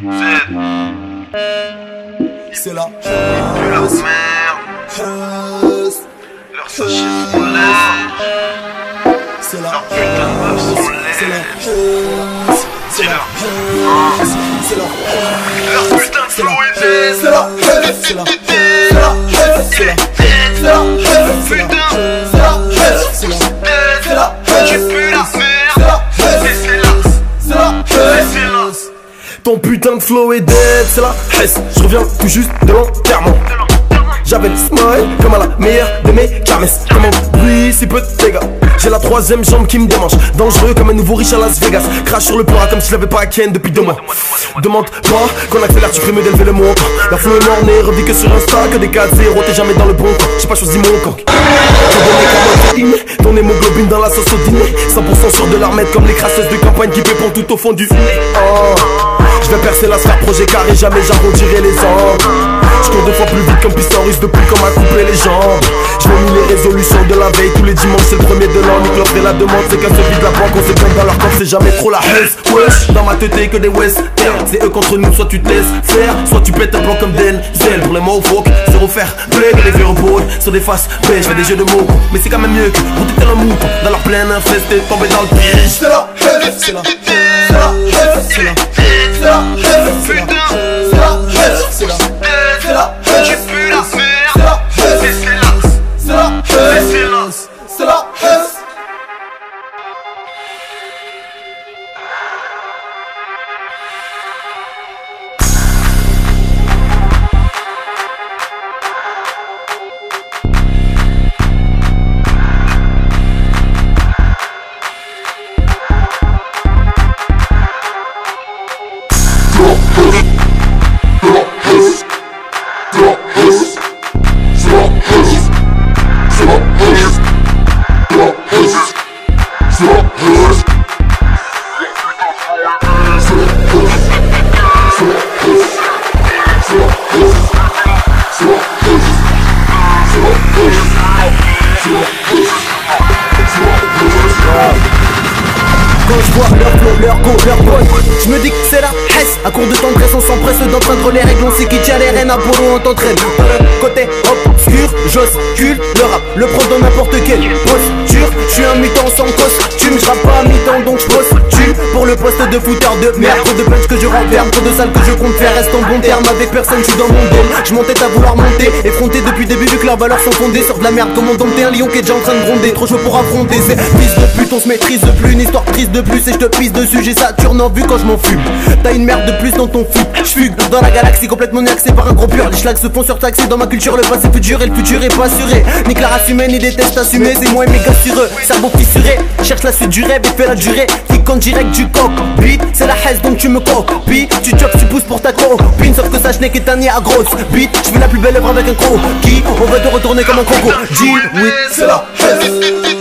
Z. C'est là. Leur merde. Leurs sachets sont laids. C'est là. Leurs putains de meufs sont C'est là. C'est leur. C'est là. Leur putain de flow est. C'est là. C'est là. C'est là. C'est là. Ton putain de flow est dead, c'est la Hesse. Je reviens tout juste de l'enterrement. J'avais le smile comme à la meilleure de mes kermesses. Comment bruit si peu de dégâts. J'ai la troisième jambe qui me démange. Dangereux comme un nouveau riche à Las Vegas. Crash sur le plat comme si j'avais pas à Ken depuis deux mois. Demande pas qu'on accélère, tu ferais d'élever le montant. La est mornée, revit que sur Insta, que des 4-0, t'es jamais dans le bon camp. J'ai pas choisi mon comme un protéine, ton hémoglobine dans la sauce au dîner. 100% sûr de leur mettre comme les crasseuses de campagne qui pépont tout au fond du. Oh. Je vais percer la sphère projet carré, jamais j'arrondirai les angles. Je cours deux fois plus vite qu'un piston russe depuis qu'on m'a coupé les jambes. Je mis les résolutions de la veille tous les dimanches, c'est le premier de l'an. Nique l'offre et la demande, c'est qu'un se vide la banque, on se dans leur corps, c'est jamais trop la haisse. Wesh, dans ma tête que des west. C'est eux contre nous, soit tu te laisses faire, soit tu pètes un plan comme Denzel. Pour les mots folk, zéro faire, play que les vieux repos sur des faces je fais des jeux de mots. Mais c'est quand même mieux que router tel un dans leur plaine infestée, tomber dans le piège. C'est là. C'est là. C'est là. C'est. Stop la Stop c'est. Quand je vois leur flow, leur go, leur boy Je me dis que c'est la hesse À court de tendresse on s'empresse d'entendre les règles. On sait qui tient les rênes à on t'entraîne. Côté obscur, j'oscule. Le rap Le pro dans n'importe quelle posture Je suis un mutant sans costume Je rappe pas mi-temps donc je Pour le poste de fouteur de merde Trop de punch que je renferme Trop de salles que je compte faire. Reste en bon terme avec personne je suis dans mon dôme Je m'entête à vouloir monter. Effronté depuis début vu que leurs valeurs sont fondées Sur de la merde. Comme on dompter un lion qui est déjà en train de gronder? Trop chaud pour affronter ces fils de pute. On se maîtrise de plus une histoire triste de plus. Et je te pisse dessus j'ai Saturne en vue quand je m'en fume. T'as une merde de plus dans ton fut Je fugue dans la galaxie complètement axé par un gros pur. Les schlags se font surtaxer dans ma culture. Le passé futur et le futur est pas assuré. Ni que la race humaine ni des tests assumés C'est moi et mes gars sur eux. Cerveau fissuré. Cherche la suite du rêve et fais la durée. En direct du Beat c'est la haise donc tu me copies. Tu chops tu pousses pour ta copine. Sauf que ça je n'ai qu'est un nid à grosse Beat je fais la plus belle œuvre avec un croc. Qui on va te retourner comme un coco Deal with C'est la haine.